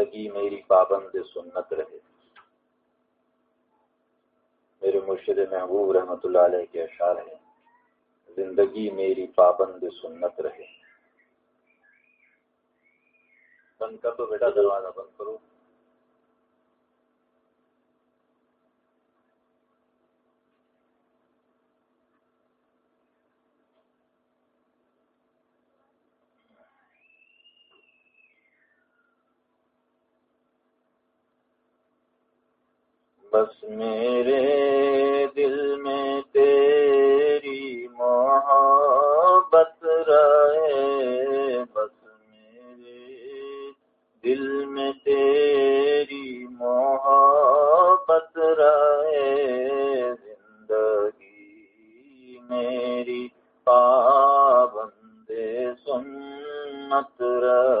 زندگی میری پابند سنت رہے۔ میرے مرشد محبوب رحمۃ اللہ علیہ کے اشعار ہیں، زندگی میری پابند سنت رہے۔ بند کر دو بیٹا، دروازہ بند کرو۔ بس میرے دل میں تیری محبت رہے، بس میرے دل میں تیری محبت رہے۔ زندگی میری پابند سنت رہے۔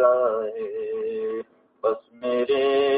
سنت بس میرے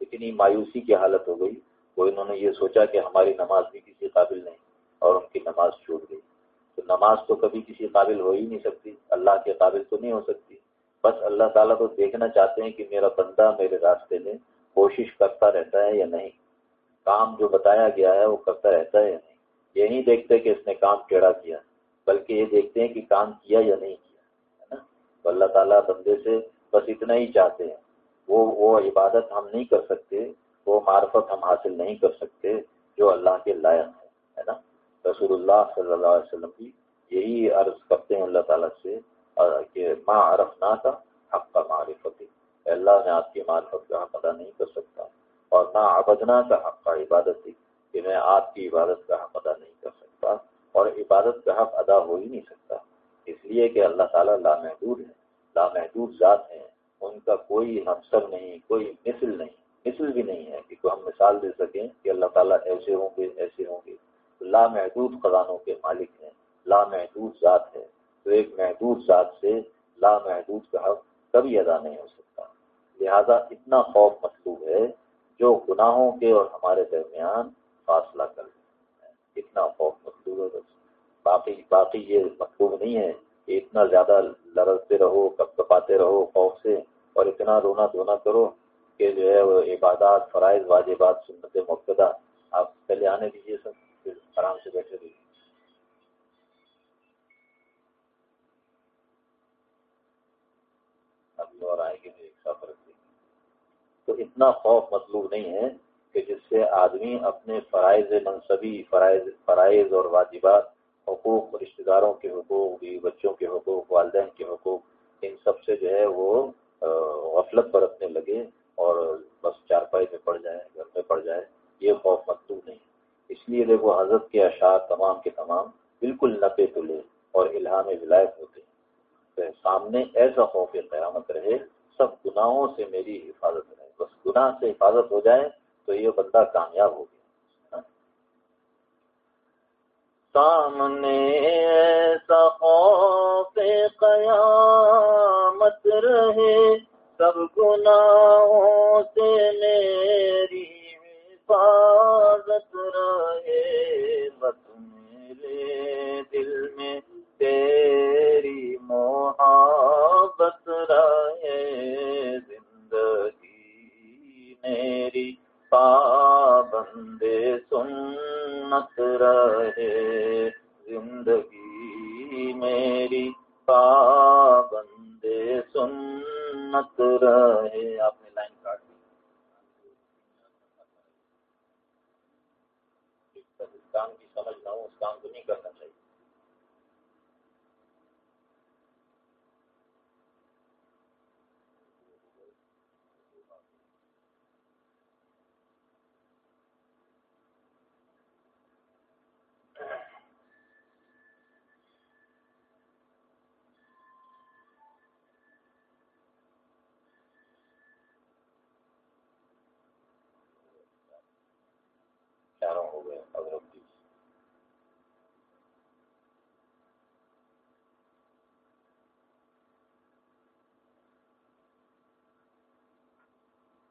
اتنی مایوسی کی حالت ہو گئی وہ انہوں نے یہ سوچا کہ ہماری نماز بھی کسی قابل نہیں اور ان کی نماز چھوٹ گئی۔ تو نماز تو کبھی کسی قابل ہو ہی نہیں سکتی، اللہ کے قابل تو نہیں ہو سکتی۔ بس اللہ تعالیٰ تو دیکھنا چاہتے ہیں کہ میرا بندہ میرے راستے میں کوشش کرتا رہتا ہے یا نہیں۔ کام جو بتایا گیا ہے وہ کرتا رہتا ہے یا نہیں۔ یہ نہیں دیکھتے کہ اس نے کام ٹیڑھا کیا، بلکہ یہ دیکھتے ہیں کہ کام کیا یا نہیں کیا، ہے نا؟ تو اللہ تعالیٰ بندے سے بس اتنا ہی چاہتے ہیں۔ وہ وہ عبادت ہم نہیں کر سکتے، وہ معرفت ہم حاصل نہیں کر سکتے جو اللہ کے لائق ہے نا؟ رسول اللہ صلی اللہ علیہ وسلم بھی یہی عرض کرتے ہیں اللہ تعالیٰ سے کہ ماں عرف نہ تھا حق کا معرفت اللہ نے آپ کی معرفت کا حق ادا نہیں کر سکتا، اور نہ عبدنا کا حق کا عبادت تھی کہ میں آپ کی عبادت کا حق ادا نہیں کر سکتا، اور عبادت کا حق ادا ہو ہی نہیں سکتا۔ اس لیے کہ اللہ تعالیٰ لامحدود ہے، لامحدود ذات ہیں۔ ان کا کوئی ہمسر نہیں، کوئی مثل نہیں۔ مثل بھی نہیں ہے کہ کوئی ہم مثال دے سکیں کہ اللہ تعالیٰ ایسے ہوں گے، ایسے ہوں گے۔ لامحدود خزانوں کے مالک ہیں، لامحدود ذات ہے تو ایک محدود ذات سے لامحدود کا حق کبھی ادا نہیں ہو سکتا۔ لہذا اتنا خوف مطلوب ہے جو گناہوں کے اور ہمارے درمیان فاصلہ کر اتنا خوف مطلوب ہے۔ بس باقی باقی یہ مطلوب نہیں ہے کہ اتنا زیادہ لڑتے رہو کپ کپاتے رہو خوف سے۔ اور اتنا رونا دھونا کرو کہ جو ہے وہ عبادات، فرائض، واجبات، سنت مقدہ آپ پہلے آنے دیجیے سب، پھر آرام سے بیٹھے رہیے۔ ابھی اور آئیں گے ایک تو اتنا خوف مطلوب نہیں ہے کہ جس سے آدمی اپنے فرائض منصبی، فرائض فرائض اور واجبات، حقوق رشتہ داروں کے حقوق بھی بچوں کے حقوق، والدین کے حقوق، ان سب سے جو ہے وہ غفلت برتنے لگے اور بس چارپائی میں پڑ جائے گھر میں پڑ جائے یہ خوف مطلوب نہیں۔ اس لیے دیکھو، حضرت کے اشعار تمام کے تمام بالکل نپے تلے اور الہام ولایت ہوتے ہیں۔ سامنے ایسا خوف قیامت رہے، سب گناہوں سے میری حفاظت رہے۔ بس گناہ سے حفاظت ہو جائے تو یہ بندہ کامیاب ہو گیا۔ سامنے ایسا خوف قیامت رہے، سب گناہوں سے میری حفاظت رہے۔ بس میرے دل میں تیری محبت رہے۔ زندگی میری پابند جنت رہے۔ زندگی میری پابند سنت رہے آپ نے لائن کاٹ دی کام کی سمجھ نہ ہو اس کام کو نہیں کرنا چاہیے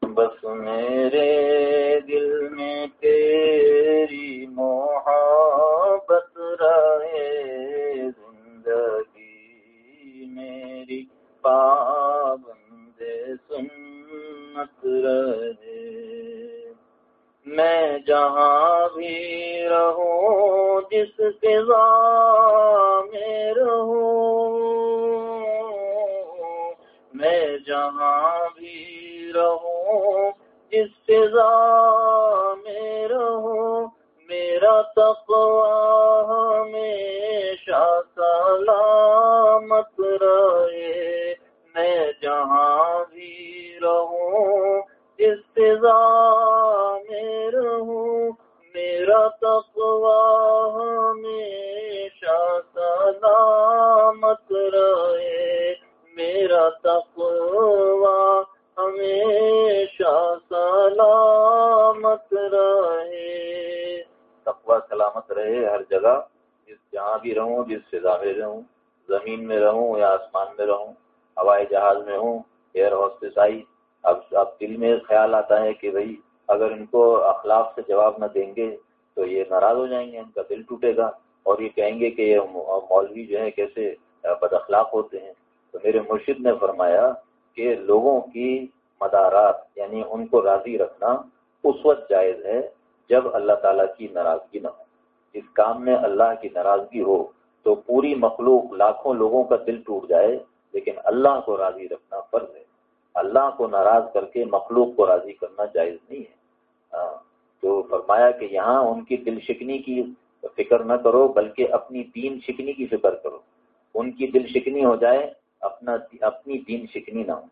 بس میرے دل میں تیری محبت رہے زندگی میری پابند سنت رہے میں جہاں بھی رہوں، جس فضا میں رہوں، میں جہاں بھی رہوں، جس فضا میں رہوں، میرا تقوی ہمیشہ سلامت رہے۔ میں جہاں بھی رہوں، جس فضا رہوں میرا تقوی ہمیشہ سلامت رہے۔ میرا تقوی ہمیشہ سلامت رہے۔ تقوی سلامت رہے ہر جگہ۔ جس جہاں بھی رہوں، جس فضا میں رہوں، زمین میں رہوں یا آسمان میں رہوں، ہوائی جہاز میں ہوں ایئر ہاسٹس آئی۔ اب اب دل میں خیال آتا ہے کہ بھائی اگر ان کو اخلاق سے جواب نہ دیں گے تو یہ ناراض ہو جائیں گے، ان کا دل ٹوٹے گا۔ اور یہ کہیں گے کہ یہ مولوی جو ہیں کیسے بد اخلاق ہوتے ہیں۔ تو میرے مرشد نے فرمایا کہ لوگوں کی مدارات یعنی ان کو راضی رکھنا اس وقت جائز ہے جب اللہ تعالیٰ کی ناراضگی نہ ہو۔ جس کام میں اللہ کی ناراضگی ہو تو پوری مخلوق لاکھوں لوگوں کا دل ٹوٹ جائے، لیکن اللہ کو راضی رکھنا فرض ہے۔ اللہ کو ناراض کر کے مخلوق کو راضی کرنا جائز نہیں ہے۔ ہاں، تو فرمایا کہ یہاں ان کی دل شکنی کی فکر نہ کرو، بلکہ اپنی دین شکنی کی فکر کرو۔ ان کی دل شکنی ہو جائے، اپنا اپنی دین شکنی نہ ہو۔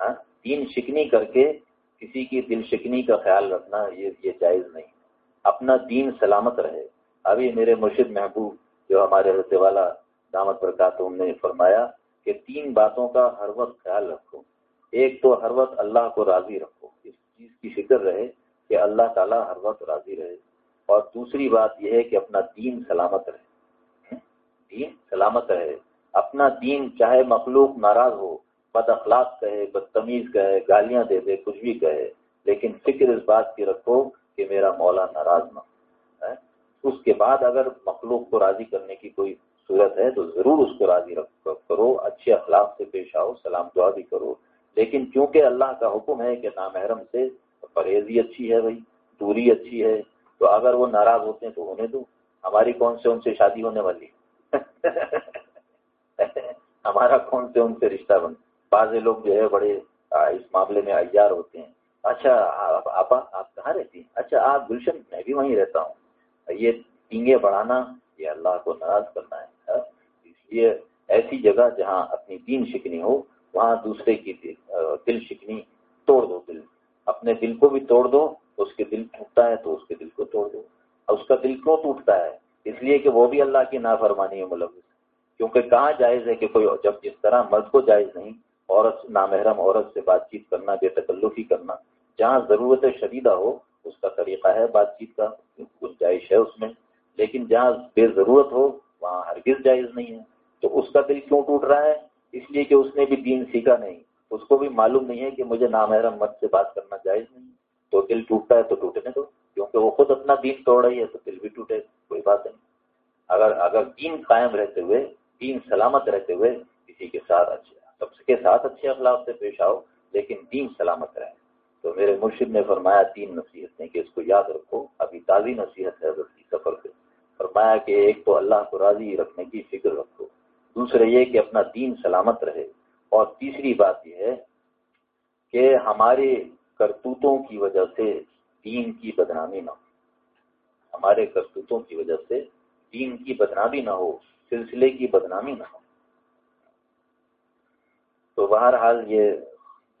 ہاں دین شکنی کر کے کسی کی دل شکنی کا خیال رکھنا یہ یہ جائز نہیں۔ اپنا دین سلامت رہے۔ ابھی میرے مرشد محبوب جو ہمارے رہتے والا دامت برکات نے فرمایا کہ تین باتوں کا ہر وقت خیال رکھو۔ ایک تو ہر وقت اللہ کو راضی رکھو۔ اس چیز کی فکر رہے کہ اللہ تعالیٰ ہر وقت راضی رہے۔ اور دوسری بات یہ ہے کہ اپنا دین سلامت رہے۔ دین سلامت رہے۔ اپنا دین چاہے مخلوق ناراض ہو، بد اخلاق کہے، بدتمیز کہے، گالیاں دے دے، کچھ بھی کہے، لیکن فکر اس بات کی رکھو کہ میرا مولا ناراض نہ اس کے بعد اگر مخلوق کو راضی کرنے کی کوئی صورت ہے تو ضرور اس کو راضی رکھ کرو، اچھے اخلاق سے پیش آؤ، سلام دعا بھی کرو۔ لیکن چونکہ اللہ کا حکم ہے کہ نامحرم سے پرہیزی اچھی ہے بھائی، دوری اچھی ہے، تو اگر وہ ناراض ہوتے ہیں تو ہونے دو۔ ہماری کون سے ان سے شادی ہونے والی ہمارا کون سے ان سے رشتہ بن؟ بعض لوگ جو ہے بڑے اس معاملے میں ایار ہوتے ہیں۔ اچھا آپ آپ کہاں رہتی ہیں؟ اچھا آپ گلشن، میں بھی وہیں رہتا ہوں۔ یہ ٹینگے بڑھانا، یہ اللہ کو ناراض کرنا ہے اس لیے ایسی جگہ جہاں اپنی دین شکنی ہو، وہاں دوسرے کی دل شکنی توڑ دو دل اپنے دل کو بھی توڑ دو، اس کے دل ٹوٹتا ہے تو اس کے دل کو توڑ دو۔ اور اس کا دل کیوں ٹوٹتا ہے؟ اس لیے کہ وہ بھی اللہ کی نافرمانی ہے ملوث کیونکہ کہاں جائز ہے کہ کوئی جب جس طرح مرد کو جائز نہیں، عورت نامحرم عورت سے بات چیت کرنا، بے تکلفی کرنا، جہاں ضرورت شدیدہ ہو، اس کا طریقہ ہے بات چیت کا، گنجائش ہے اس میں۔ لیکن جہاں بے ضرورت ہو، وہاں ہرگز جائز نہیں ہے۔ تو اس کا دل کیوں ٹوٹ رہا ہے؟ اس لیے کہ اس نے بھی دین سیکھا نہیں۔ اس کو بھی معلوم نہیں ہے کہ مجھے نامحرم مرد سے بات کرنا جائز نہیں تو دل ٹوٹتا ہے تو ٹوٹنے دو، کیونکہ وہ خود اپنا دین توڑ رہی ہے تو دل بھی ٹوٹے، کوئی بات نہیں۔ اگر اگر دین قائم رہتے ہوئے، دین سلامت رہتے ہوئے کسی کے ساتھ اچھے، سب کے ساتھ اچھے اخلاق سے پیش آؤ، لیکن دین سلامت رہے۔ تو میرے مرشد نے فرمایا، تین نصیحت کہ اس کو یاد رکھو۔ ابھی تازی نصیحت ہے سفر سے فرمایا کہ ایک تو اللہ کو راضی رکھنے کی فکر رکھو۔ دوسرے یہ کہ اپنا دین سلامت رہے۔ اور تیسری بات یہ ہے کہ ہمارے کرتوتوں کی وجہ سے دین کی بدنامی نہ ہو۔ ہمارے کرتوتوں کی وجہ سے دین کی بدنامی نہ ہو، سلسلے کی بدنامی نہ ہو۔ تو بہرحال یہ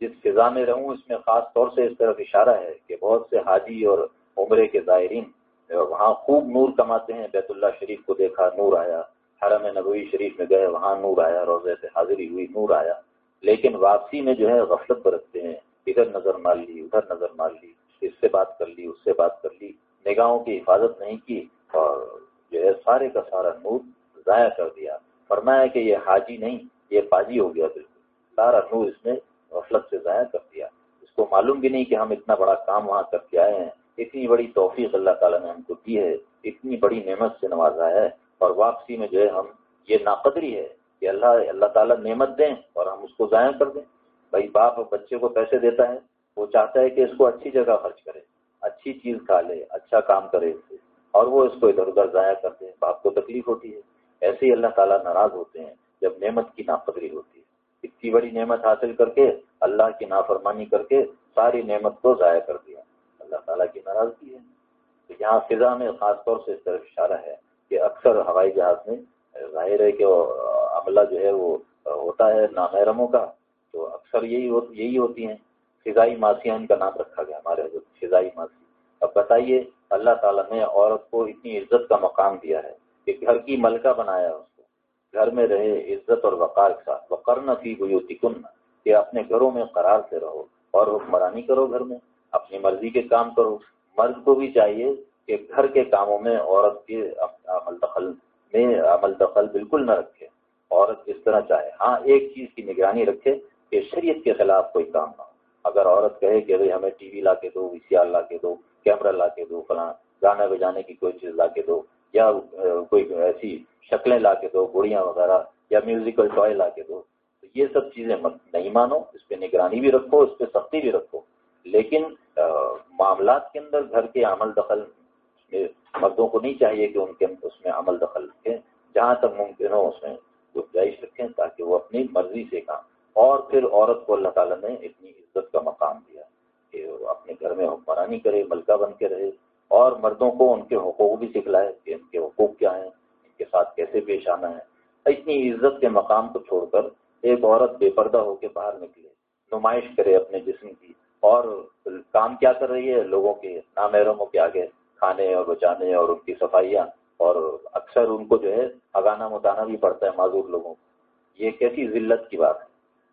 جس فضا میں رہوں، اس میں خاص طور سے اس طرف اشارہ ہے کہ بہت سے حاجی اور عمرے کے زائرین وہاں خوب نور کماتے ہیں، بیت اللہ شریف کو دیکھا نور آیا، حرم نبوی شریف میں گئے، وہاں نور آیا، روزے سے حاضری ہوئی، نور آیا۔ لیکن واپسی میں جو ہے غفلت برتتے ہیں۔ ادھر نظر مار لی، ادھر نظر مار لی، اس سے بات کر لی، اس سے بات کر لی، نگاہوں کی حفاظت نہیں کی اور جو ہے سارے کا سارا نور ضائع کر دیا۔ فرمایا کہ یہ حاجی نہیں، یہ پاجی ہو گیا بالکل۔ سارا نور اس نے غفلت سے ضائع کر دیا۔ اس کو معلوم بھی نہیں کہ ہم اتنا بڑا کام وہاں کر کے آئے ہیں۔ اتنی بڑی توفیق اللہ تعالیٰ نے ہم کو دی ہے، اتنی بڑی نعمت سے نوازا ہے اور واپسی میں جو ہے ہم، یہ ناقدری ہے کہ اللہ اللہ تعالیٰ نعمت دیں اور ہم اس کو ضائع کر دیں۔ بھائی باپ بچے کو پیسے دیتا ہے، وہ چاہتا ہے کہ اس کو اچھی جگہ خرچ کرے، اچھی چیز کھا لے اچھا کام کرے اس سے، اور وہ اس کو ادھر ادھر ضائع کر دے۔ باپ کو تکلیف ہوتی ہے۔ ایسے ہی اللہ تعالیٰ ناراض ہوتے ہیں جب نعمت کی ناقدری ہوتی ہے۔ اتنی بڑی نعمت حاصل کر کے، اللہ کی نافرمانی کر کے ساری نعمت کو ضائع کر دیا۔ اللہ تعالیٰ کی ناراضگی ہے۔ تو یہاں فضا میں خاص طور سے اس طرف اشارہ ہے کہ اکثر ہوائی جہاز میں ظاہر ہے کہ عملہ جو ہے وہ ہوتا ہے نامحرموں کا۔ تو اکثر یہی یہی ہوتی ہیں۔ فضائی ماسیاں ان کا نام رکھا گیا ہمارے حضرت فضائی ماسی۔ اب بتائیے، اللہ تعالیٰ نے عورت کو اتنی عزت کا مقام دیا ہے کہ گھر کی ملکہ بنایا اس کو۔ گھر میں رہے، عزت اور وقار کے ساتھ۔ وقر نہ تھی ہوئی کن کہ اپنے گھروں میں قرار سے رہو اور حکمرانی کرو گھر میں۔ اپنی مرضی کے کام کرو۔ مرد کو بھی چاہیے کہ گھر کے کاموں میں عورت کے عمل دخل میں عمل دخل بالکل نہ رکھے۔ عورت جس طرح چاہے۔ ہاں ایک چیز کی نگرانی رکھے کہ شریعت کے خلاف کوئی کام نہ ہو۔ اگر عورت کہے کہ بھائی ہمیں ٹی وی لا کے دو وی سی آر لا کے دو، کیمرہ لا کے دو، فلاں گانا بجانے کی کوئی چیز لا کے دو، یا کوئی ایسی شکلیں لا کے دو، گڑیاں وغیرہ، یا میوزیکل ٹوائے لا کے دو، تو یہ سب چیزیں نہیں مانو، اس پہ نگرانی بھی رکھو، اس پہ سختی بھی رکھو۔ لیکن معاملات کے اندر گھر کے عمل دخل مردوں کو نہیں چاہیے کہ ان کے، اس میں عمل دخل رکھیں۔ جہاں تک ممکن ہو اس میں گنجائش رکھیں تاکہ وہ اپنی مرضی سے کام اور پھر عورت کو اللہ تعالیٰ نے اتنی عزت کا مقام دیا کہ وہ اپنے گھر میں حکمرانی کرے، ملکہ بن کے رہے اور مردوں کو ان کے حقوق بھی سکھلائے کہ ان کے حقوق کیا ہیں، ان کے ساتھ کیسے پیش آنا ہے۔ اتنی عزت کے مقام کو چھوڑ کر ایک عورت بے پردہ ہو کے باہر نکلے، نمائش کرے اپنے جسم کی اور کام کیا کر رہی ہے؟ لوگوں کے نامحرموں کے آگے کھانے اور بچانے اور ان کی صفائیاں اور اکثر ان کو جو ہے اگانا متانا بھی پڑتا ہے معذور لوگوں کو۔ یہ کیسی ذلت کی بات ہے؟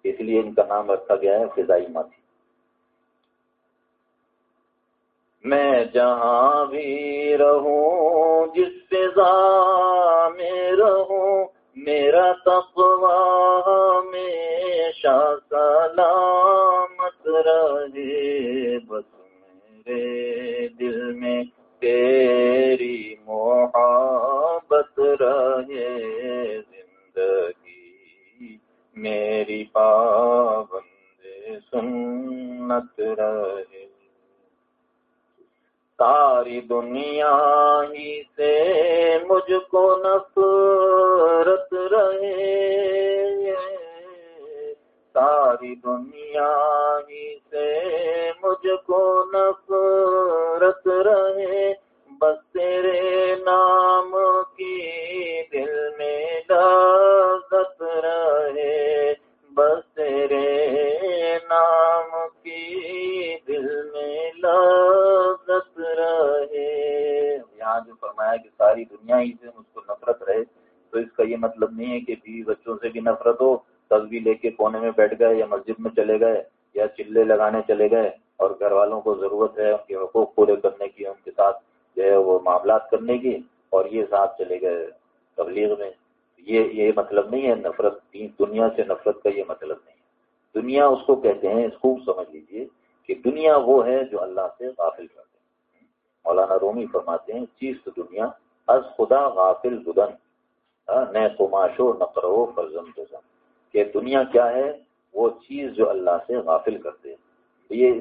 اس لیے ان کا نام رکھا گیا ہے فضائی ماتی میں جہاں بھی رہوں، جس فضا میں رہوں، میرا تقوی ہمیشہ سلامت رہے۔ بس میرے دل میں تیری محبت رہے۔ میری پابند سنت رہے۔ ساری دنیا ہی سے مجھ کو نفرت رہے۔ ساری دنیا ہی سے مجھ کو نفرت رہے۔ بس تیرے نام کی دل میں لذت رہے۔ تیرے نام کی دل میں لذت رہے۔ یہاں جو فرمایا کہ ساری دنیا ہی سے مجھ کو نفرت رہے، تو اس کا یہ مطلب نہیں ہے کہ بیوی بچوں سے بھی نفرت ہو تصویر لے کے کونے میں بیٹھ گئے یا مسجد میں چلے گئے یا چلے لگانے چلے گئے اور گھر والوں کو ضرورت ہے ان کے حقوق پورے کرنے کی، ان کے ساتھ جو ہے وہ معاملات کرنے کی اور یہ ساتھ چلے گئے تبلیغ میں۔ یہ یہ مطلب نہیں ہے نفرت، دنیا سے نفرت کا یہ مطلب نہیں۔ دنیا اس کو کہتے ہیں خوب سمجھ لیجیے کہ دنیا وہ ہے جو اللہ سے غافل کرتے ہیں۔ مولانا رومی فرماتے ہیں، چیز تو دنیا، از خدا غافل بدن ہاں، نہ کماشو نہ کرو فرزم کہ دنیا کیا ہے؟ وہ چیز جو اللہ سے غافل کرتے یہ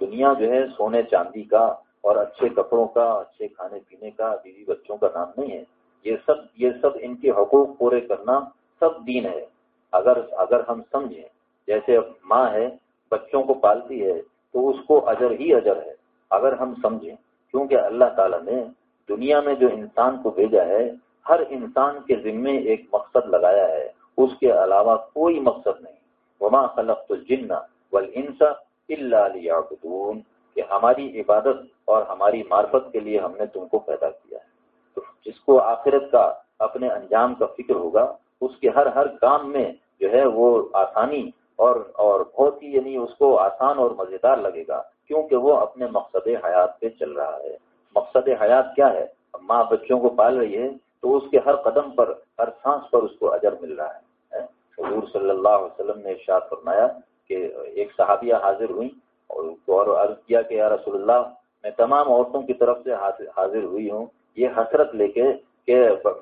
دنیا جو ہے سونے چاندی کا اور اچھے کپڑوں کا، اچھے کھانے پینے کا، بیوی بچوں کا نام نہیں ہے۔ یہ سب یہ سب ان کے حقوق پورے کرنا سب دین ہے۔ اگر اگر ہم سمجھیں جیسے ماں ہے، بچوں کو پالتی ہے، تو اس کو اجر ہی اجر ہے۔ اگر ہم سمجھیں، کیونکہ اللہ تعالیٰ نے دنیا میں جو انسان کو بھیجا ہے، ہر انسان کے ذمے ایک مقصد لگایا ہے۔ اس کے علاوہ کوئی مقصد نہیں۔ وما خلقت الجن والانس الا ليعبدون۔ کہ ہماری عبادت اور ہماری معرفت کے لیے ہم نے تم کو پیدا کیا ہے۔ تو جس کو آخرت کا اپنے انجام کا فکر ہوگا، اس کے ہر ہر کام میں جو ہے وہ آسانی اور اور بہت ہی یعنی اس کو آسان اور مزیدار لگے گا، کیونکہ وہ اپنے مقصد حیات پہ چل رہا ہے۔ مقصد حیات کیا ہے؟ ماں بچوں کو پال رہی ہے تو اس کے ہر قدم پر، ہر سانس پر اس کو اجر مل رہا ہے حضور صلی اللہ علیہ وسلم نے ارشاد فرمایا کہ ایک صحابیہ حاضر ہوئی اور عرض کیا کہ یا رسول اللہ، میں تمام عورتوں کی طرف سے حاضر ہوئی ہوں۔ یہ حسرت لے کے کہ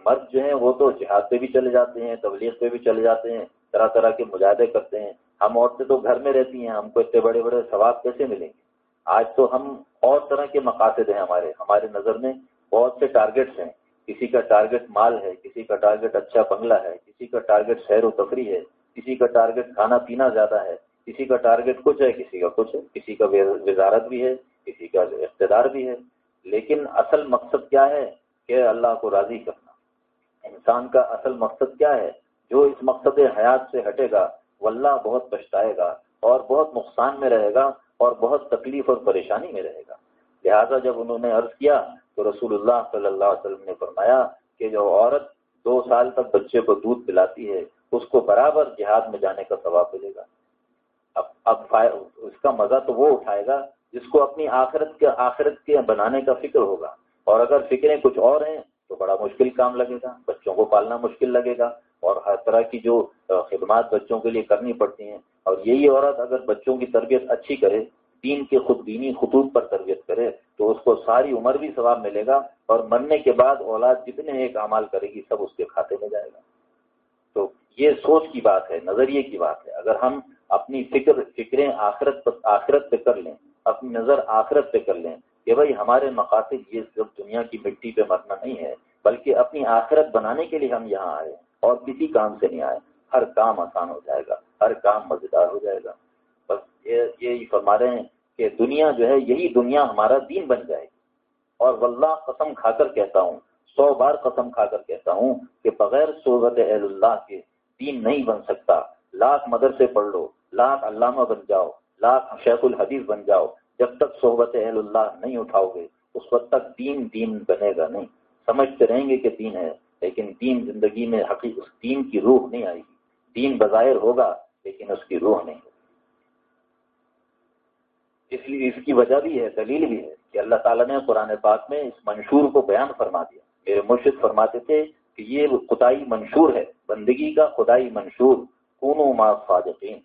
مرد جو ہیں وہ تو جہاد پہ بھی چلے جاتے ہیں، تبلیغ پہ بھی چلے جاتے ہیں۔ طرح طرح کے مجاہدے کرتے ہیں۔ ہم عورتیں تو گھر میں رہتی ہیں، ہم کو اتنے بڑے بڑے ثواب کیسے ملیں گے؟ آج تو ہم اور طرح کے مقاصد ہیں ہمارے۔ ہمارے نظر میں بہت سے ٹارگیٹس ہیں۔ کسی کا ٹارگیٹ مال ہے، کسی کا ٹارگیٹ اچھا بنگلہ ہے، کسی کا ٹارگیٹ سیر و تفریح ہے، کسی کا ٹارگیٹ کھانا پینا زیادہ ہے، کسی کا ٹارگیٹ کچھ ہے، کسی کا کچھ ہے، کسی کا وزارت بھی ہے، کسی کا اقتدار بھی ہے۔ لیکن اصل مقصد کیا ہے؟ کہ اللہ کو راضی کرنا۔ انسان کا اصل مقصد کیا ہے؟ جو اس مقصد حیات سے ہٹے گا، وہ اللہ بہت پچھتائے گا اور بہت نقصان میں رہے گا اور بہت تکلیف اور پریشانی میں رہے گا۔ لہذا جب انہوں نے عرض کیا تو رسول اللہ صلی اللہ علیہ وسلم نے فرمایا کہ جو عورت دو سال تک بچے کو دودھ پلاتی ہے، اس کو برابر جہاد میں جانے کا ثواب ملے گا۔ اب اب اس کا مزہ تو وہ اٹھائے گا جس کو اپنی آخرت کے آخرت کے بنانے کا فکر ہوگا۔ اور اگر فکریں کچھ اور ہیں تو بڑا مشکل کام لگے گا، بچوں کو پالنا مشکل لگے گا۔ اور ہر طرح کی جو خدمات بچوں کے لیے کرنی پڑتی ہیں۔ اور یہی عورت اگر بچوں کی تربیت اچھی کرے، دین کے خود بینی خطوط پر تربیت کرے، تو اس کو ساری عمر بھی ثواب ملے گا اور مرنے کے بعد اولاد جتنے ایک اعمال کرے گی، سب اس کے کھاتے میں جائے گا۔ تو یہ سوچ کی بات ہے، نظریے کی بات ہے۔ اگر ہم اپنی فکر، فکریں آخرت پر، آخرت پہ کر لیں، اپنی نظر آخرت پہ کر لیں کہ بھائی ہمارے مقاصد یہ صرف دنیا کی مٹی پہ مرنا نہیں ہے، بلکہ اپنی آخرت بنانے کے لیے ہم یہاں آئے اور کسی کام سے نہیں آئے۔ ہر کام آسان ہو جائے گا، ہر کام مزیدار ہو جائے گا۔ بس یہ فرما رہے ہیں کہ دنیا جو ہے، یہی دنیا ہمارا دین بن جائے۔ گی اور واللہ قسم کھا کر کہتا ہوں، سو بار قسم کھا کر کہتا ہوں کہ بغیر صحبت اہل اللہ کے دین نہیں بن سکتا۔ لاکھ مدرسے پڑھ لو، لاکھ علامہ بن جاؤ، لاکھ شیخ الحدیث بن جاؤ۔ جب تک صحبت اہل اللہ نہیں اٹھاؤ گے، اس وقت تک دین دین بنے گا نہیں۔ سمجھتے رہیں گے کہ دین ہے۔ لیکن دین زندگی میں حقیقت دین کی روح نہیں آئے گی۔ دین بظاہر ہوگا، لیکن اس کی روح نہیں ہوگی۔ اس لیے اس کی وجہ بھی ہے، دلیل بھی ہے کہ اللہ تعالیٰ نے قرآن پاک میں اس منشور کو بیان فرما دیا۔ میرے مرشد فرماتے تھے کہ یہ خدائی منشور ہے، بندگی کا خدائی منشور۔ کونو ما صادقین۔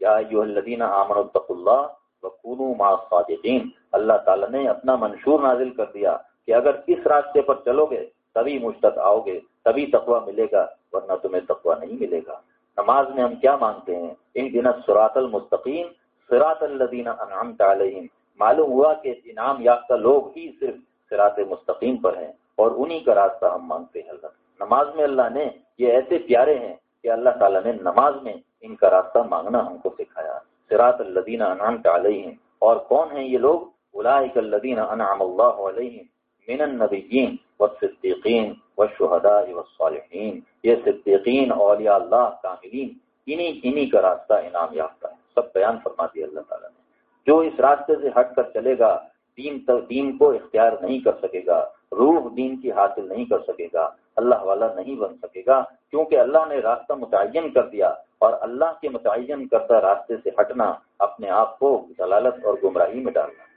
یا ایوہ الذین آمنوا اتقوا اللہ وکونو ما صادقین۔ اللہ تعالیٰ نے اپنا منشور نازل کر دیا کہ اگر اس راستے پر چلو گے تبھی مشتق آؤ گے، تبھی تقوی ملے گا، ورنہ تمہیں تقوی نہیں ملے گا۔ نماز میں ہم کیا مانگتے ہیں؟ ان دن سرات المستقیم سرات الدین انعامت علیہم۔ معلوم ہوا کہ انعام یافتہ لوگ ہی صرف سرات مستقیم پر ہیں اور انہی کا راستہ ہم مانگتے ہیں۔ اللہ نماز میں اللہ نے یہ ایسے پیارے ہیں کہ اللہ تعالیٰ نے نماز میں ان کا راستہ مانگنا ہم کو سکھایا۔ سراط الدین انعام علیہم۔ اور کون ہیں یہ لوگ؟ اولئک الذین انعم اللہ علیہم من النبیین۔ والصدیقین والشہداء والصالحین، یہ صدیقین، اولیاء اللہ، کاملین، انہی انہی کا راستہ انعام یافتہ ہے۔ سب بیان فرما دیا اللہ تعالیٰ نے۔ جو اس راستے سے ہٹ کر چلے گا، دین دین کو اختیار نہیں کر سکے گا، روح دین کی حاصل نہیں کر سکے گا، اللہ والا نہیں بن سکے گا، کیونکہ اللہ نے راستہ متعین کر دیا اور اللہ کے متعین کردہ راستے سے ہٹنا اپنے آپ کو ضلالت اور گمراہی میں ڈالنا۔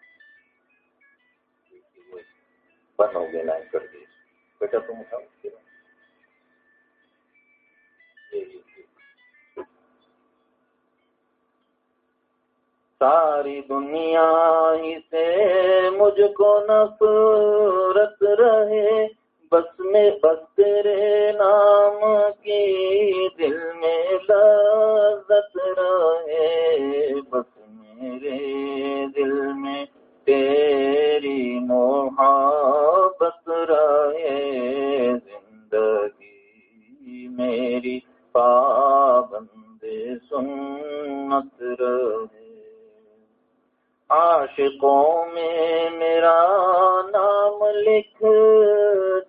بند ہو گیا لائن کر دی بیٹا تم اٹھاؤ۔ ساری دنیا ہی سے مجھ کو نفرت رہے۔ بس میں بس تیرے نام کی دل میں لذت رہے۔ بس میرے دل میں تیری محبت رہے زندگی میری پابند سنت رہے۔ عاشقوں میں میرا نام لکھ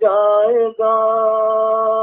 جائے گا۔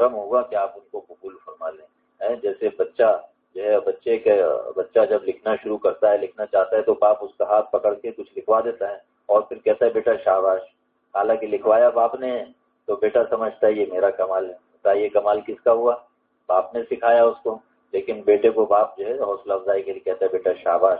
کرم ہوگا کہ آپ ان کو قبول فرما لیں۔ جیسے بچہ جو ہے، بچے کے، بچہ جب لکھنا شروع کرتا ہے، لکھنا چاہتا ہے، تو باپ اس کا ہاتھ پکڑ کے کچھ لکھوا دیتا ہے اور پھر کہتا ہے، بیٹا، شاباش۔ حالانکہ لکھوایا باپ نے، تو بیٹا سمجھتا ہے، یہ میرا کمال ہے۔ بتائیے کمال کس کا ہوا؟ باپ نے سکھایا اس کو۔ لیکن بیٹے کو باپ جو ہے، حوصلہ افزائی کے لیے کہتا ہے، بیٹا، شاباش۔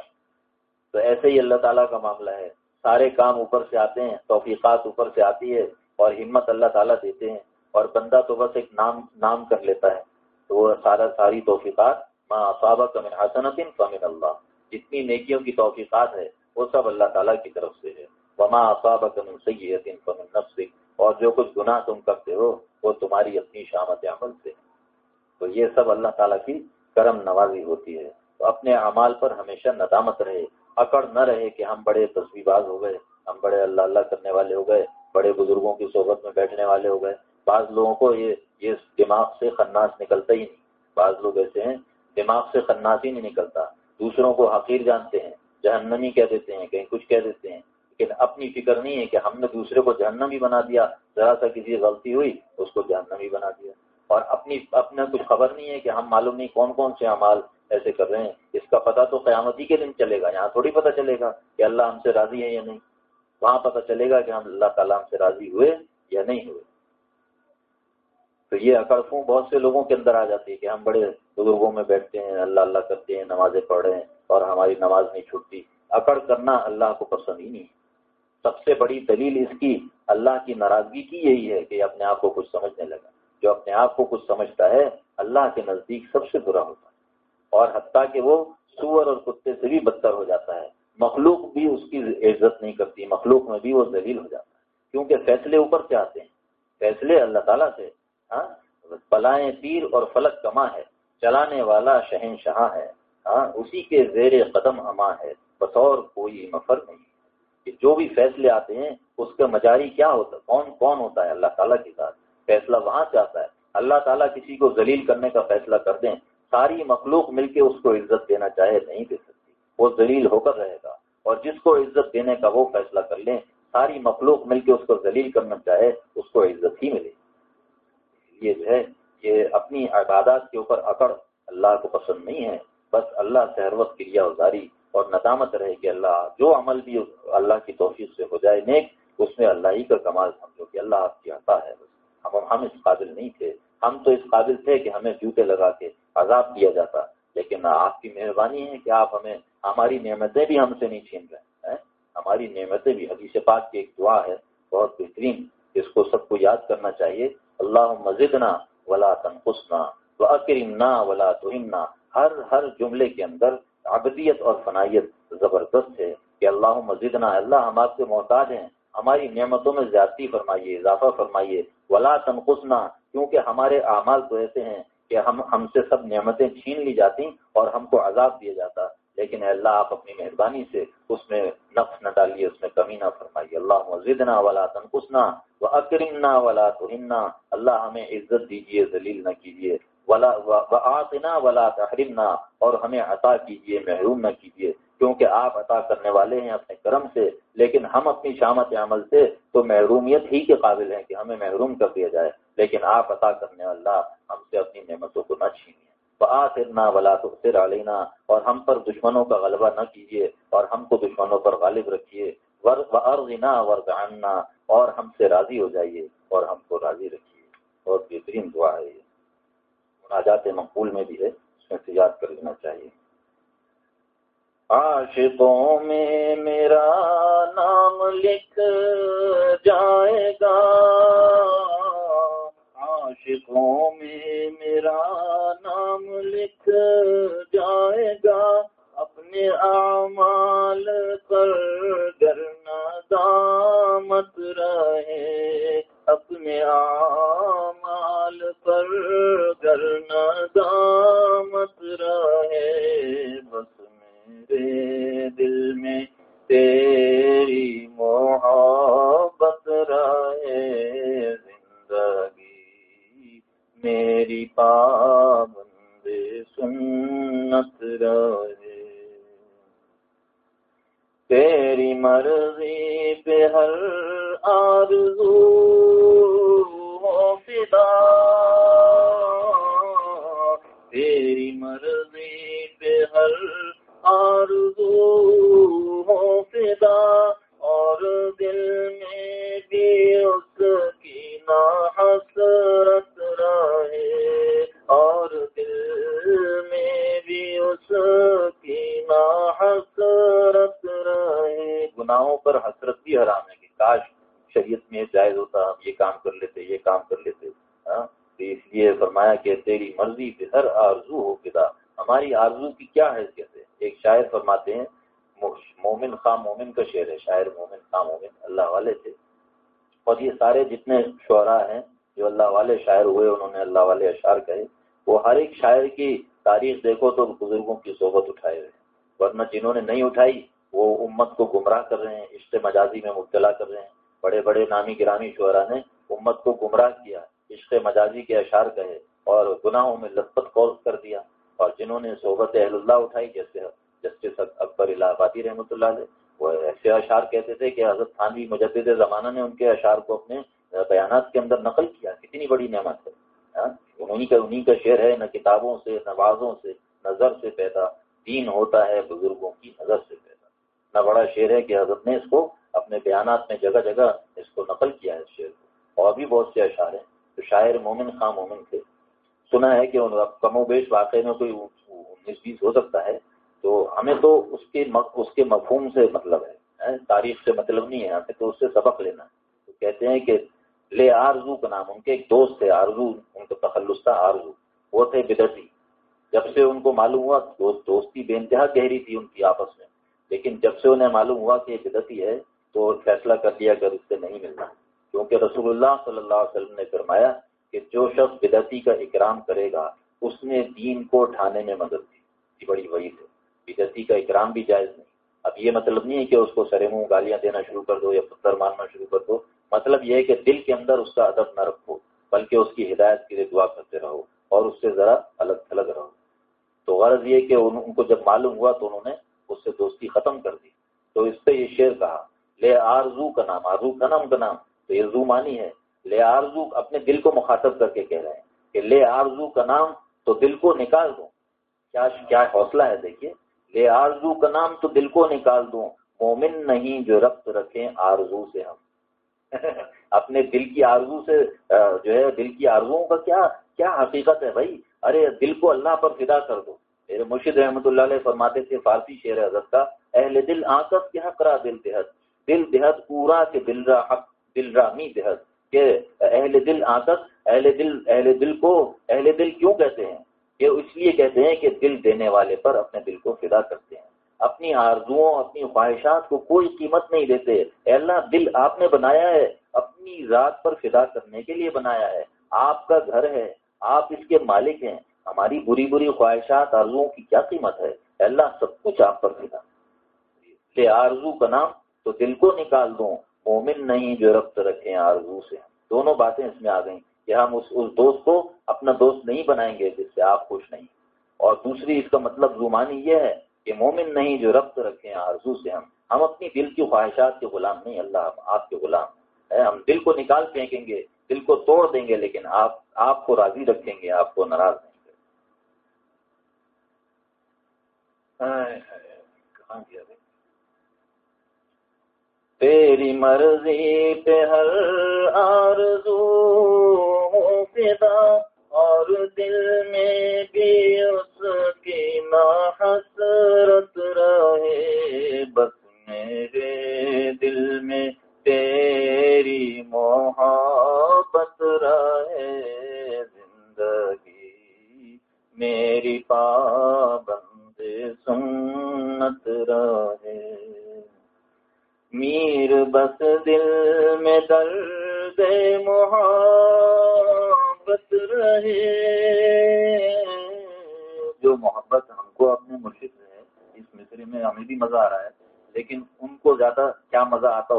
تو ایسے ہی اللہ تعالیٰ کا معاملہ ہے۔ سارے کام اوپر سے آتے ہیں، توفیقات اوپر سے آتی ہے اور ہمت اللہ تعالیٰ دیتے ہیں۔ اور بندہ تو بس ایک نام نام کر لیتا ہے۔ تو وہ سارا، ساری توفیقات ماں اصابہ کمن حسنت فمن اللہ۔ جتنی نیکیوں کی توفیقات ہے، وہ سب اللہ تعالیٰ کی طرف سے ہے۔ وما اصابہ کمن سید فمن نفس اور جو کچھ گناہ تم کرتے ہو، وہ تمہاری اپنی شامت عمل سے تو یہ سب اللہ تعالیٰ کی کرم نوازی ہوتی ہے۔ تو اپنے اعمال پر ہمیشہ ندامت رہے۔ اکڑ نہ رہے کہ ہم بڑے تصویر باز ہو گئے، ہم بڑے اللہ اللہ کرنے والے ہو گئے، بڑے بزرگوں کی صحبت میں بیٹھنے والے ہو گئے۔ بعض لوگوں کو یہ یہ دماغ سے خناس نکلتا ہی نہیں۔ بعض لوگ ایسے ہیں، دماغ سے خناس ہی نہیں نکلتا۔ دوسروں کو حقیر جانتے ہیں، جہنمی کہہ دیتے ہیں، کہیں کچھ کہہ دیتے ہیں۔ لیکن اپنی فکر نہیں ہے کہ ہم نے دوسرے کو جہنمی بنا دیا، ذرا سا کسی غلطی ہوئی، اس کو جہنمی بنا دیا۔ اور اپنی، اپنا کچھ خبر نہیں ہے کہ ہم معلوم نہیں کون کون سے اعمال ایسے کر رہے ہیں۔ اس کا پتہ تو قیامتی کے دن چلے گا، یہاں تھوڑی پتہ چلے گا کہ اللہ ہم سے راضی ہے یا نہیں۔ وہاں پتہ چلے گا کہ ہم اللہ تعالیٰ ہم سے راضی ہوئے یا نہیں ہوئے۔ تو یہ اکڑفوں بہت سے لوگوں کے اندر آ جاتی ہے کہ ہم بڑے بزرگوں میں بیٹھتے ہیں، اللہ اللہ کرتے ہیں، نمازیں پڑھ رہے ہیں اور ہماری نماز نہیں چھوٹتی اکڑ کرنا اللہ کو پسند ہی نہیں سب سے بڑی دلیل اس کی اللہ کی ناراضگی کی یہی ہے کہ اپنے آپ کو کچھ سمجھنے لگا۔ جو اپنے آپ کو کچھ سمجھتا ہے، اللہ کے نزدیک سب سے برا ہوتا ہے۔ اور حتیٰ کہ وہ سور اور کتے سے بھی بدتر ہو جاتا ہے۔ مخلوق بھی اس کی عزت نہیں کرتی، مخلوق میں بھی وہ ذلیل ہو جاتا ہے۔ کیونکہ فیصلے اوپر سے آتے ہیں۔ فیصلے اللہ تعالیٰ سے ہاں؟ بلائیں پیر اور فلک کما ہے، چلانے والا شہنشاہ ہے ہاں؟ اسی کے زیر قدم اما ہے، بطور کوئی مفر نہیں کہ جو بھی فیصلے آتے ہیں، اس کا مجاری کیا ہوتا ہے؟ کون کون ہوتا ہے؟ اللہ تعالیٰ کے ساتھ فیصلہ وہاں سے آتا ہے۔ اللہ تعالیٰ کسی کو ذلیل کرنے کا فیصلہ کر دیں، ساری مخلوق مل کے اس کو عزت دینا چاہے، نہیں دے سکتی۔ وہ ذلیل ہو کر رہے گا۔ اور جس کو عزت دینے کا وہ فیصلہ کر لیں، ساری مخلوق مل کے اس کو ذلیل کرنا چاہے، اس کو عزت ہی ملے یہ جو ہے یہ اپنی عبادات کے اوپر اکڑ اللہ کو پسند نہیں ہے۔ بس اللہ سے ہر وقت کریا ازاری اور ندامت رہے کہ اللہ جو عمل بھی اللہ کی توفیق سے ہو جائے نیک، اس میں اللہ ہی کا کمال سمجھو کہ اللہ آپ کی عطا ہے۔ ہم ہم اس قابل نہیں تھے۔ ہم تو اس قابل تھے کہ ہمیں جوتے لگا کے عذاب دیا جاتا۔ لیکن آپ کی مہربانی ہے کہ آپ ہمیں، ہماری نعمتیں بھی ہم سے نہیں چھین رہے ہیں۔ ہماری نعمتیں بھی۔ حدیث پاک کی ایک دعا ہے، بہت بہترین۔ اس کو سب کو یاد کرنا چاہیے۔ اللہ مزدنا ولا تنقصنا و ولا توہمنا ہر ہر جملے کے اندر عبدیت اور فنائیت زبردست ہے کہ اللہ مزدنا اللہ ہم آپ سے محتاج ہیں، ہماری نعمتوں میں زیادتی فرمائیے، اضافہ فرمائیے۔ ولا تنقصنا، کیونکہ ہمارے اعمال تو ایسے ہیں کہ ہم ہم سے سب نعمتیں چھین لی جاتی اور ہم کو عذاب دیا جاتا۔ لیکن اللہ، آپ اپنی مہربانی سے اس میں نقص نہ ڈالیے، اس میں کمی نہ فرمائیے۔ اللہ مزدنا ولا تنقصنا و اکرمنا ولا توہنا اللہ ہمیں عزت دیجیے، ذلیل نہ کیجیے۔ ولا آتنا ولا تحرمنا۔ اور ہمیں عطا کیجیے، محروم نہ کیجیے۔ کیونکہ آپ عطا کرنے والے ہیں اپنے کرم سے، لیکن ہم اپنی شامت عمل سے تو محرومیت ہی کے قابل ہیں کہ ہمیں محروم کر دیا جائے۔ لیکن آپ عطا کرنے اللہ ہم سے اپنی نعمتوں کو نہ چھینیے۔ آنا ولا تو علینا اور ہم پر دشمنوں کا غلبہ نہ کیجیے، اور ہم کو دشمنوں پر غالب رکھیے۔ ورغنا ورغنا اور ہم سے راضی ہو جائیے، اور ہم کو راضی رکھیے۔ بہت بہترین دعا ہے یہ۔ مناجات مقبول میں بھی ہے، اس میں سے یاد کر لینا چاہیے۔ عاشقوں میں میرا نام لکھ جائے گا۔ عاشقوں میں میرا نام لکھ جائے گا۔ اپنے اعمال پر گرنا دامت رہے۔ اپنے اعمال پر گرنا دامت رہے۔ بس میرے دل میں تیری محبت رہے۔ زندگی میری پابند سنت رہے۔ تیری مرضی پہ ہر آرزو جتنے شعراء ہیں جو اللہ والے شاعر ہوئے، انہوں نے اللہ والے اشعار کہے۔ وہ ہر ایک شاعر کی تاریخ دیکھو تو بزرگوں کی صحبت اٹھائے ہوئے ورنہ جنہوں نے نہیں اٹھائی، وہ امت کو گمراہ کر رہے ہیں، عشق مجازی میں مبتلا کر رہے ہیں۔ بڑے بڑے نامی گرامی شعرا نے امت کو گمراہ کیا، عشق مجازی کے اشعار کہے اور گناہوں میں لطفت قوض کر دیا۔ اور جنہوں نے صحبت اہل اللہ اٹھائی، جیسے جسٹس اکبر الہ آبادی رحمۃ اللہ علیہ، وہ ایسے اشعار کہتے تھے کہ حضرت خانوی مجدد زمانہ نے ان کے اشعار کو اپنے بیانات کے اندر نقل کیا، کتنی بڑی نعمت ہے ہاں؟ انہیں کا انہیں کا شعر ہے، نہ کتابوں سے نوازوں سے نظر سے پیدا، دین ہوتا ہے بزرگوں کی نظر سے پیدا۔ نہ بڑا شعر ہے کہ حضرت نے اس کو اپنے بیانات میں جگہ جگہ اس کو نقل کیا ہے اس شعر کو۔ اور بھی بہت سے اشعار ہیں۔ تو شاعر مومن خاں مومن تھے۔ سنا ہے کہ کم و بیش واقعے میں کوئی انیس بیس ہو سکتا ہے۔ تو ہمیں تو اس کے اس کے مفہوم سے مطلب ہے ہاں؟ تاریخ سے مطلب نہیں ہے، ہمیں تو اس سے سبق لینا تو کہتے ہیں کہ لے آرزو کا نام، ان کے ایک دوست تھے، آرزو، ان کا تخلص تھا، آرزو، وہ تھے بدتی۔ جب سے ان کو معلوم ہوا دوستی بے انتہا گہری تھی ان کی آپس میں، لیکن جب سے انہیں معلوم ہوا کہ بدتی ہے، تو فیصلہ کر لیا کر اس سے نہیں ملنا۔ کیونکہ رسول اللہ صلی اللہ علیہ وسلم نے فرمایا کہ جو شخص بدعتی کا اکرام کرے گا، اس نے دین کو اٹھانے میں مدد دی۔ بڑی وہی ہے۔ بدعتی کا اکرام بھی جائز نہیں۔ اب یہ مطلب نہیں ہے کہ اس کو سرے منہ گالیاں دینا شروع کر دو یا پتھر مارنا شروع کر دو۔ مطلب یہ ہے کہ دل کے اندر اس کا ادب نہ رکھو، بلکہ اس کی ہدایت کے لیے دعا کرتے رہو اور اس سے ذرا الگ تھلگ رہو۔ تو غرض یہ کہ ان کو جب معلوم ہوا تو انہوں نے اس سے دوستی ختم کر دی۔ تو اس پہ یہ شعر کہا، لے آرزو کا نام، آرزو کا نام کا نام۔ تو یہ زو مانی ہے۔ لے آرزو اپنے دل کو مخاطب کر کے کہہ رہے ہیں کہ لے آرزو کا نام تو دل کو نکال دو کیا کیا حوصلہ ہے دیکھیے۔ لے آرزو کا نام تو دل کو نکال دوں۔ مومن نہیں جو ربط رکھیں آرزو سے ہم۔ اپنے دل کی آرزو سے جو ہے، دل کی آرزوؤں کا کیا کیا حقیقت ہے بھائی؟ ارے، دل کو اللہ پر فدا کر دو۔ میرے مرشد رحمۃ اللہ علیہ فرماتے تھے فارسی شعر حضرت کا، اہل دل آکت کے حق را دل دہت دل دہت پورا کے دل را حق، دل رامی دہت کہ اہل دل آکت اہل دل اہل دل کو اہل دل کیوں کہتے ہیں؟ کہ اس لیے کہتے ہیں کہ دل دینے والے پر اپنے دل کو فدا کرتے ہیں۔ اپنی آرزوؤں، اپنی خواہشات کو کوئی قیمت نہیں دیتے۔ اے اللہ، دل آپ نے بنایا ہے۔ اپنی ذات پر فدا کرنے کے لیے بنایا ہے۔ آپ کا گھر ہے۔ آپ اس کے مالک ہیں۔ ہماری بری بری خواہشات، آرزوؤں کی کیا قیمت ہے؟ اے اللہ، سب کچھ آپ پر فدا۔ لے، آرزو کا نام تو دل کو نکال دوں۔ مومن نہیں جو ربط رکھیں آرزو سے۔ دونوں باتیں اس میں آ گئیں کہ ہم اس اس دوست کو اپنا دوست نہیں بنائیں گے جس سے آپ خوش نہیں۔ اور دوسری، اس کا مطلب زمانی یہ ہے کہ مومن نہیں جو ربط رکھیں آرزو سے ہم۔ ہم اپنی دل کی خواہشات کے غلام نہیں، اللہ آپ کے غلام۔ ہے ہم دل کو نکال پھینکیں گے، دل کو توڑ دیں گے، لیکن آپ آپ کو راضی رکھیں گے، آپ کو ناراض نہیں کہاں گیا تیری مرضی پہ ہر آرزو فدا اور دل میں بھی اس کی نا حسرت رہے بس میرے دل میں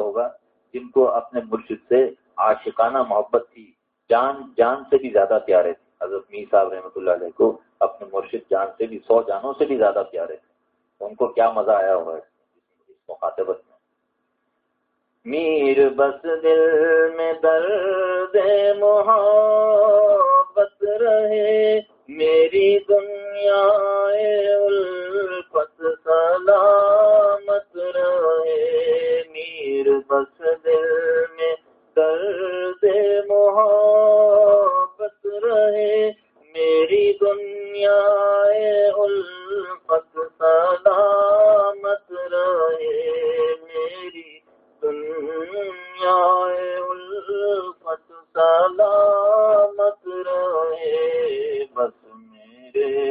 ہوگا جن کو اپنے مرشد سے عاشقانہ محبت تھی جان جان سے بھی زیادہ پیارے تھے۔ حضرت میر صاحب رحمۃ اللہ علیہ کو اپنے مرشد جان سے بھی، سو جانوں سے بھی زیادہ پیارے تھے۔ ان کو کیا مزہ آیا ہوگا اس مخاطبت میں؟ میر بس دل میں درد محبت رہے۔ میری دنیا الفت سلامت رہے۔ میر بس دل میں درد محبت رہے۔ میری دنیا الفت سلامت رہے۔ میری دنیا الفت سلامت رہے بس میرے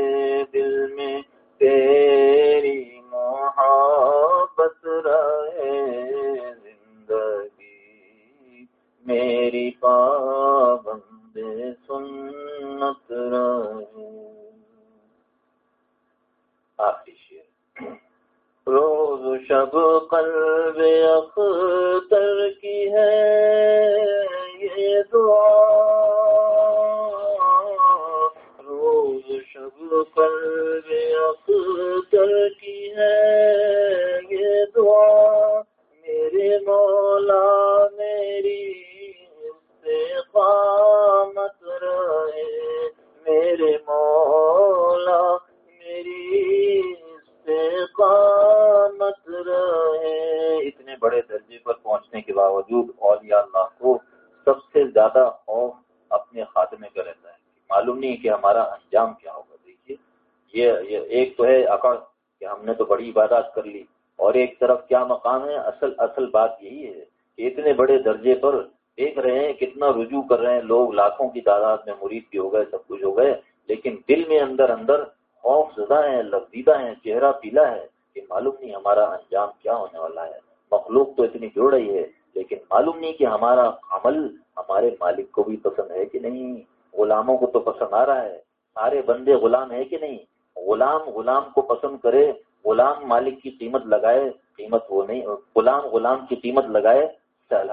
لاکھوں کی تعداد میں مرید بھی ہو گئے، سب کچھ ہو گئے، لیکن دل میں اندر اندر خوف زدہ ہیں لفظیدہ ہیں، چہرہ پیلا ہے کہ معلوم نہیں ہمارا انجام کیا ہونے والا ہے۔ مخلوق تو اتنی جڑ رہی ہے، لیکن معلوم نہیں کہ ہمارا عمل ہمارے مالک کو بھی پسند ہے کہ نہیں۔ غلاموں کو تو پسند آ رہا ہے۔ سارے بندے غلام ہے کہ نہیں؟ غلام غلام کو پسند کرے، غلام مالک کی قیمت لگائے، قیمت وہ نہیں، غلام غلام کی قیمت لگائے۔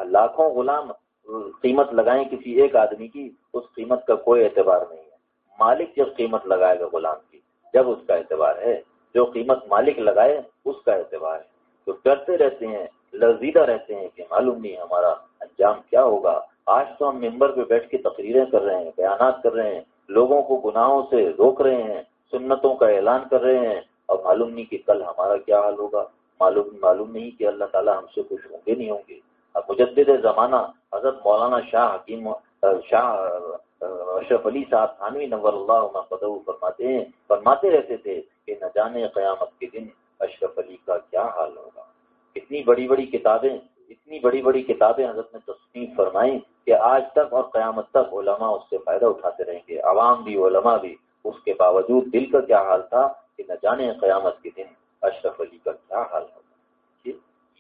لاکھوں غلام قیمت لگائیں کسی ایک آدمی کی، اس قیمت کا کوئی اعتبار نہیں ہے۔ مالک جب قیمت لگائے گا غلام کی، جب اس کا اعتبار ہے۔ جو قیمت مالک لگائے، اس کا اعتبار ہے۔ تو ڈرتے رہتے ہیں لذیدہ رہتے ہیں کہ معلوم نہیں ہمارا انجام کیا ہوگا۔ آج تو ہم ممبر پہ بیٹھ کے تقریریں کر رہے ہیں، بیانات کر رہے ہیں۔ لوگوں کو گناہوں سے روک رہے ہیں، سنتوں کا اعلان کر رہے ہیں۔ اور معلوم نہیں کہ کل ہمارا کیا حال ہوگا۔ معلوم معلوم نہیں کہ اللہ تعالیٰ ہم سے خوش ہوں گے، نہیں ہوں گے۔ مجدد زمانہ حضرت مولانا شاہ حکیم، شاہ اشرف علی صاحب خانوی نور اللہ قدو فرماتے ہیں، فرماتے رہتے تھے کہ نہ جانے قیامت کے دن اشرف علی کا کیا حال ہوگا۔ اتنی بڑی بڑی کتابیں، اتنی بڑی بڑی کتابیں حضرت نے تصنیف فرمائی کہ آج تک اور قیامت تک علماء اس سے فائدہ اٹھاتے رہیں گے، عوام بھی، علماء بھی۔ اس کے باوجود دل کا کیا حال تھا کہ نہ جانے قیامت کے دن اشرف علی کا کیا حال ہوگا۔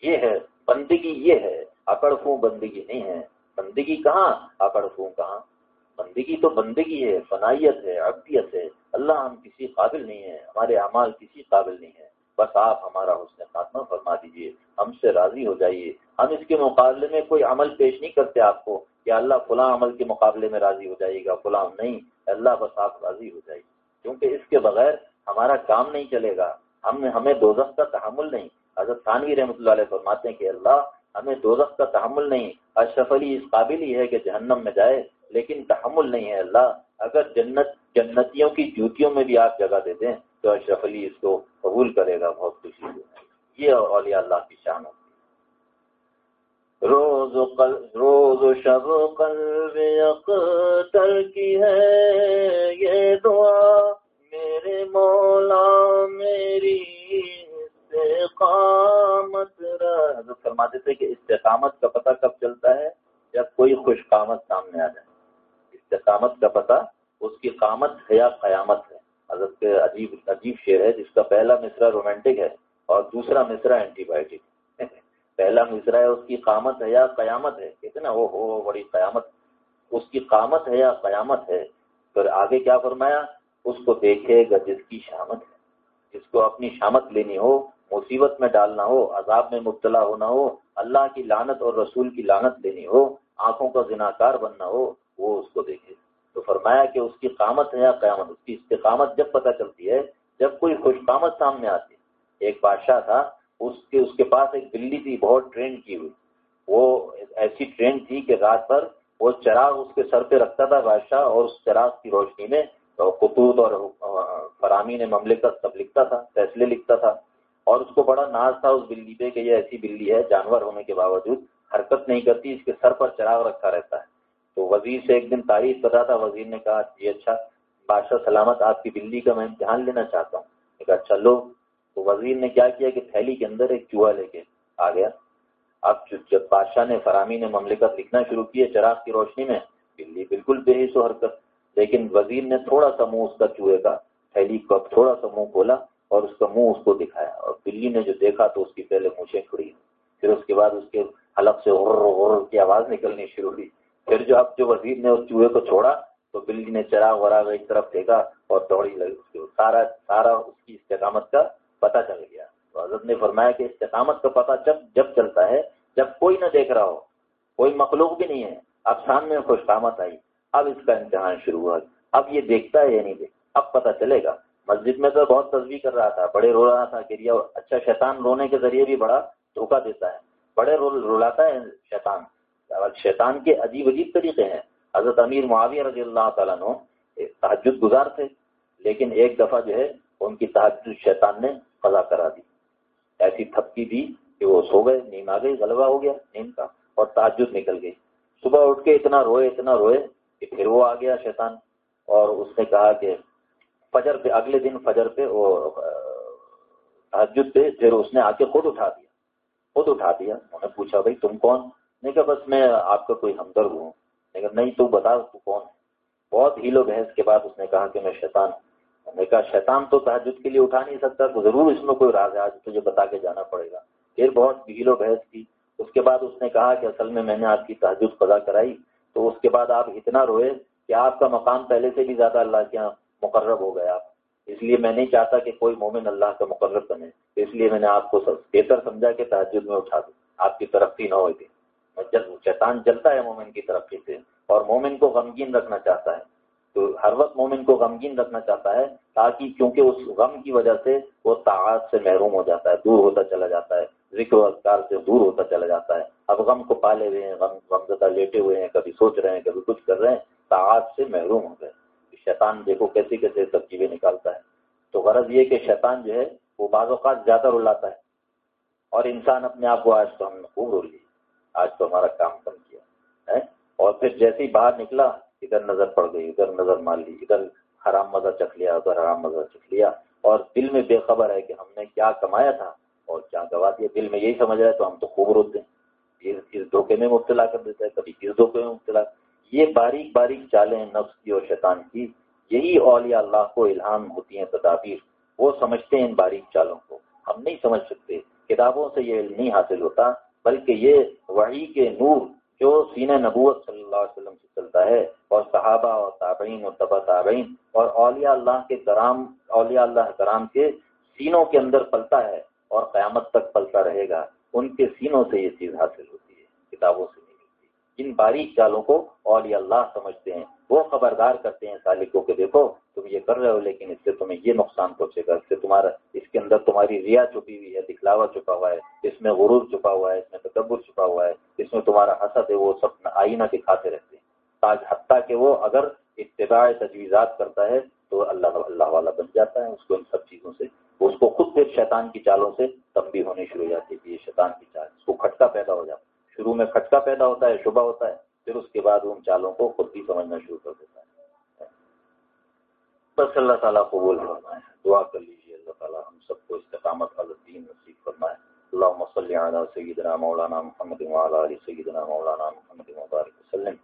یہ ہے، بندگی یہ ہے اکڑ خوں بندگی نہیں ہے۔ بندگی کہاں؟ اکڑ خوں کہاں؟ بندگی تو بندگی ہے فنائیت ہے عبدیت ہے۔ اللہ ہم کسی قابل نہیں ہے ہمارے اعمال کسی قابل نہیں ہے بس آپ ہمارا حسن خاتمہ فرما دیجیے، ہم سے راضی ہو جائیے۔ ہم اس کے مقابلے میں کوئی عمل پیش نہیں کرتے آپ کو کہ اللہ فلاں عمل کے مقابلے میں راضی ہو جائے گا، فلاں نہیں۔ اللہ بس آپ راضی ہو جائیے۔ کیونکہ اس کے بغیر ہمارا کام نہیں چلے گا۔ ہم ہمیں دوزخ کا تحمل نہیں۔ حضرت خانوی رحمۃ اللہ علیہ فرماتے ہیں کہ اللہ ہمیں دوزخ کا تحمل نہیں، اشرف علی اس قابل ہی ہے کہ جہنم میں جائے، لیکن تحمل نہیں ہے اللہ۔ اگر جنت، جنتیوں کی جوتیوں میں بھی آپ جگہ دے دیں، تو اشرف علی اس کو قبول کرے گا، بہت خوشی سے یہ اولیاء اللہ کی شان ہوتی روز و قل، روز و شب قلب اختر کی ہے یہ دعا، میرے مولا، میری استقامت حضرت فرماتے تھے کہ استقامت کا پتہ کب چلتا ہے جب کوئی خوش قامت سامنے آ جائے۔ استقامت کا پتہ اس کی قامت ہے یا قیامت ہے۔ حضرت کے عجیب عجیب شعر ہے جس کا پہلا مصرا رومانٹک ہے اور دوسرا مصرا اینٹی بایوٹک پہلا مصرا ہے اس کی قامت ہے یا قیامت ہے۔ کہتے نا وہ ہو، بڑی قیامت۔ اس کی قامت ہے یا قیامت ہے۔ پھر آگے کیا فرمایا؟ اس کو دیکھے گا جس کی شامت ہے۔ جس کو اپنی شامت لینی ہو مصیبت میں ڈالنا ہو، عذاب میں مبتلا ہونا ہو، اللہ کی لانت اور رسول کی لانت لینی ہو، آنکھوں کا زناکار بننا ہو، وہ اس کو دیکھے۔ تو فرمایا کہ اس کی قامت ہے یا قیامت؟ اس کی استقامت جب پتہ چلتی ہے، جب کوئی خوش قامت سامنے آتی ہے۔ ایک بادشاہ تھا، اس کے اس کے پاس ایک بلی تھی، بہت ٹرین کی ہوئی۔ وہ ایسی ٹرین تھی کہ رات پر وہ چراغ اس کے سر پہ رکھتا تھا بادشاہ اور اس چراغ کی روشنی میں خطوط اور فراہمی نے مملکت سب لکھتا تھا، فیصلے لکھتا تھا۔ اور اس کو بڑا ناز تھا اس بلی پہ کہ یہ ایسی بلی ہے، جانور ہونے کے باوجود حرکت نہیں کرتی، اس کے سر پر چراغ رکھا رہتا ہے۔ تو وزیر سے ایک دن تعریف بتا تھا، وزیر نے کہا جی اچھا بادشاہ سلامت، آپ کی بلی کا میں امتحان لینا چاہتا ہوں۔ کہا اچھا لو۔ تو وزیر نے کیا کیا کہ تھیلی کے اندر ایک چوہا لے کے آ گیا۔ اب جب بادشاہ نے فراہمی نے مملکت لکھنا شروع کیا چراغ کی روشنی میں، بلی بالکل بے حص و حرکت۔ لیکن وزیر نے تھوڑا سا منہ اس کا چوہے کا، تھیلی کو تھوڑا سا منہ کھولا۔ اور اس کا منہ اس کو دکھایا اور بلی نے جو دیکھا تو اس کی پہلے مونچھیں کھڑی پھر اس کے بعد اس کے حلق سے غر غر کی آواز نکلنی شروع ہوئی۔ پھر جو اب جو وزیر نے اس چوہے کو چھوڑا تو بلی نے چراغ وراغ ایک طرف دیکھا اور دوڑی لگی سارا سارا اس کی استقامت کا پتہ چل گیا۔ تو حضرت نے فرمایا کہ استقامت کا پتہ جب جب چلتا ہے، جب کوئی نہ دیکھ رہا ہو، کوئی مخلوق بھی نہیں ہے۔ اب سامنے خوش قامت آئی، اب اس کا امتحان شروع ہوا۔ اب یہ دیکھتا ہے یا نہیں دیکھتا، اب پتہ چلے گا۔ مسجد میں تو بہت تصویر کر رہا تھا، بڑے رو رہا تھا کہ اچھا شیطان رونے کے ذریعے بھی بڑا دھوکہ دیتا ہے۔ بڑے رلاتا ہے شیطان۔ شیطان کے عجیب عجیب طریقے ہیں۔ حضرت امیر معاویہ رضی اللہ تعالیٰ نو تحجد گزار تھے، لیکن ایک دفعہ جو ہے ان کی تحجد شیطان نے قضا کرا دی۔ ایسی تھپکی دی کہ وہ سو گئے، نیم آ گئی، غلبہ ہو گیا، نیم کا اور تحجد نکل گئی۔ صبح اٹھ کے اتنا روئے اتنا روئے کہ پھر وہ آ گیا شیطان۔ اور اس نے کہا کہ فجر پہ، اگلے دن فجر پہ وہ تحجد پہ پھر اس نے آ کے خود اٹھا دیا۔ خود اٹھا دیا۔ انہوں نے پوچھا، بھائی تم کون؟ نہیں کہا، بس میں آپ کا کوئی ہمدرد ہوں۔ لیکن نہیں تو بتا تو کون بہت ہیلو بحث کے بعد اس نے کہا کہ میں شیطان ہوں۔ نے کہا، شیطان تو تحجد کے لیے اٹھا نہیں سکتا، تو ضرور اس میں کوئی راز ہے، آج تجھے بتا کے جانا پڑے گا۔ پھر بہت ہیلو بحث کی۔ اس کے بعد اس نے کہا کہ اصل میں میں نے آپ کی تحجد قضا کرائی۔ تو اس کے بعد آپ اتنا روئے کہ آپ کا مقام پہلے سے بھی زیادہ اللہ کے یہاں مقرب ہو گیا۔ اس لیے میں نہیں چاہتا کہ کوئی مومن اللہ کا مقرر بنے۔ اس لیے میں نے آپ کو بہتر سمجھا کہ تحجد میں اٹھا دوں۔ آپ کی ترقی نہ ہوئی شیطان جلتا ہے مومن کی ترقی سے اور مومن کو غمگین رکھنا چاہتا ہے، تو ہر وقت مومن کو غمگین رکھنا چاہتا ہے تاکہ کیونکہ اس غم کی وجہ سے وہ تعات سے محروم ہو جاتا ہے، دور ہوتا چلا جاتا ہے۔ ذکر و اذکار سے دور ہوتا چلا جاتا ہے۔ اب غم کو پالے ہوئے ہیں، غم غم زدہ لیٹے ہوئے ہیں، کبھی سوچ رہے ہیں، کبھی کچھ کر رہے ہیں تعات سے محروم ہو گئے۔ شیطان دیکھو کیسے کیسے ترکیبیں نکالتا ہے۔ تو غرض یہ کہ شیطان جو ہے وہ بعض اوقات زیادہ رلاتا ہے اور انسان اپنے آپ کو آج تو ہم نے خوب رو لی آج تو ہمارا کام کم کیا ہے اور پھر جیسے ہی باہر نکلا، ادھر نظر پڑ گئی، ادھر نظر مار لی، ادھر حرام مزہ چکھ لیا، ادھر حرام مزہ چکھ لیا۔ اور دل میں بے خبر ہے کہ ہم نے کیا کمایا تھا اور کیا گوا دیا۔ دل میں یہی سمجھ رہا ہے تو ہم تو خوب روتے ہیں۔ اس دھوکے میں مبتلا کر دیتا ہے، کبھی کس دھوکے میں مبتلا۔ یہ باریک باریک چالیں نفس کی اور شیطان کی یہی اولیاء اللہ کو الہام ہوتی ہیں تدابیر۔ وہ سمجھتے ہیں ان باریک چالوں کو۔ ہم نہیں سمجھ سکتے۔ کتابوں سے یہ علم نہیں حاصل ہوتا، بلکہ یہ وحی کے نور جو سین نبوت صلی اللہ علیہ وسلم سے چلتا ہے، اور صحابہ اور تابعین اور طبع تابعین، اور اولیاء اللہ کے کرام اولیاء اللہ کرام کے سینوں کے اندر پلتا ہے، اور قیامت تک پلتا رہے گا۔ ان کے سینوں سے یہ چیز حاصل ہوتی ہے، کتابوں سے نہیں ملتی۔ ان باریک چالوں کو اولیاء اللہ سمجھتے ہیں۔ وہ خبردار کرتے ہیں سالکوں کے دیکھو، تم یہ کر رہے ہو لیکن اس سے تمہیں یہ نقصان پہنچے گا، اس سے تمہارا، اس کے اندر تمہاری ریا چھپی ہوئی ہے، دکھلاوا چھپا ہوا ہے، اس میں غرور چھپا ہوا ہے، اس میں تکبر چھپا ہوا ہے، اس میں تمہارا حسد ہے، وہ سب آئینہ دکھاتے رہتے ہیں۔ تاج حتیٰ کہ وہ اگر اتباع تجویزات کرتا ہے تو اللہ اللہ والا بن جاتا ہے، اس کو ان سب چیزوں سے، اس کو خود پھر شیطان کی چالوں سے تبدیل ہونی شروع ہو جاتی ہے، یہ شیطان کی چال، اس کو کھٹکا پیدا ہو جاتا ہے۔ شروع میں کھٹکا پیدا ہوتا ہے، شبہ ہوتا ہے پھر اس کے بعد ان چالوں کو خود بھی سمجھنا شروع کر دیتا ہے۔ بس اللہ تعالیٰ قبول فرمائے، دعا کر لیجیے اللہ تعالیٰ ہم سب کو استقامت الدین نصیب فرمائے۔ اللہ صلی علی سیدنا مولانا محمد وعلى علی سیدنا مولانا محمد مبارک وسلم۔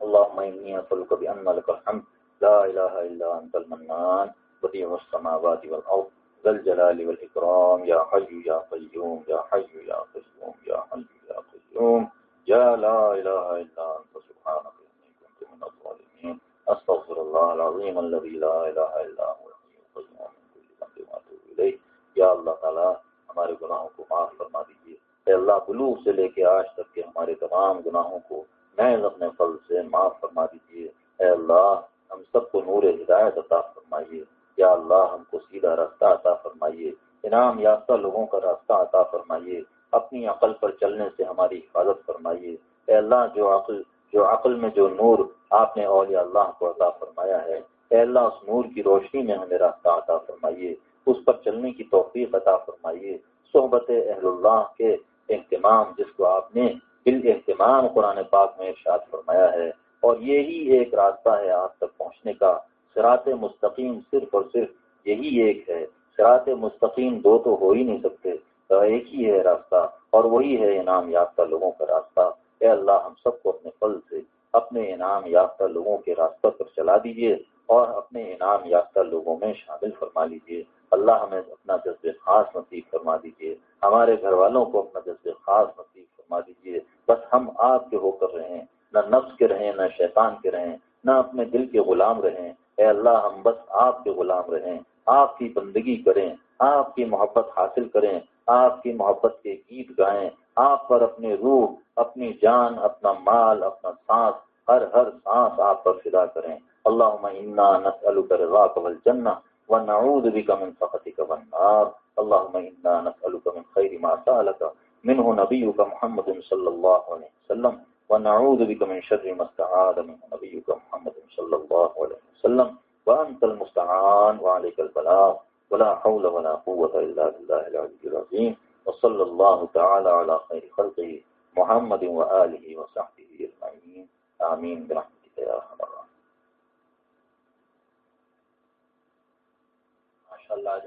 اللهم انی اسالک بان لك الحمد، لا الہ الا انت المنان، بدیع السماوات والارض ذل جلال والاکرام، یا حی یا قیوم، یا حی یا قیوم، یا حی یا قیوم۔ القيوم يا لا إله إلا أنت، سبحانك إني كنت من الظالمين. أستغفر الله العظيم الذي لا إله إلا هو، الحي القيوم من كل ذنب وأتوب إليه. یا اللہ تعالی ہمارے گناہوں کو معاف فرما دیجیے۔ اے اللہ بلوغ سے لے کے آج تک کے ہمارے تمام گناہوں کو محض اپنے فل سے معاف فرما دیجیے۔ اے اللہ، ہم سب کو نور ہدایت عطا فرمائیے۔ یا اللہ، ہم کو سیدھا راستہ عطا فرمائیے۔ انعام یافتہ لوگوں کا راستہ عطا فرمائیے۔ اپنی عقل پر چلنے سے ہماری حفاظت فرمائیے۔ اے اللہ، جو عقل جو عقل میں جو نور آپ نے اولیاء اللہ کو عطا فرمایا ہے، اے اللہ، اس نور کی روشنی میں ہمیں راستہ عطا فرمائیے۔ اس پر چلنے کی توفیق عطا فرمائیے۔ صحبت اہل اللہ کے اہتمام، جس کو آپ نے بال اہتمام قرآن پاک میں ارشاد فرمایا ہے۔ اور یہی ایک راستہ ہے آپ تک پہنچنے کا۔ سرات مستقیم صرف اور صرف یہی ایک ہے۔ سرات مستقیم دو تو ہو ہی نہیں سکتے۔ کا ایک ہی ہے راستہ، اور وہی ہے انعام یافتہ لوگوں کا راستہ۔ اے اللہ، ہم سب کو اپنے پل سے اپنے انعام یافتہ لوگوں کے راستہ پر چلا دیجیے اور اپنے انعام یافتہ لوگوں میں شامل فرما لیجیے اللہ ہمیں اپنا جذب خاص نصیب فرما دیجیے ہمارے گھر والوں کو اپنا جذب خاص نصیب فرما دیجیے بس ہم آپ کے ہو کر رہیں، نہ نفس کے رہیں، نہ شیطان کے رہیں، نہ اپنے دل کے غلام رہیں۔ اے اللہ، ہم بس آپ کے غلام رہیں، آپ کی بندگی کریں، آپ کی محبت حاصل کریں۔ آپ کی محبت کے گیت گائیں۔ آپ پر اپنی روح، اپنی جان، اپنا مال، اپنا سانس، ہر ہر سانس آپ پر فدا کریں۔ اللہ انا نسألك رضاك والجنة ونعوذ بك من سخطك والنار۔ اللهم انا نسألك من خير ما سألك منه نبيك محمد صلى الله عليه وسلم۔ ونعوذ بك من شر ما استعاذ۔ منه نبيك محمد صلى الله عليه وسلم۔ وأنت المستعان وعليك البلاغ ولا حول ولا قوه الا بالله العلي العظيم، وصلى الله تعالى على خير خلقه محمد واله وصحبه اجمعين امين برحمتك يا ارحم الراحمين. ما شاء الله اج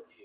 اچھی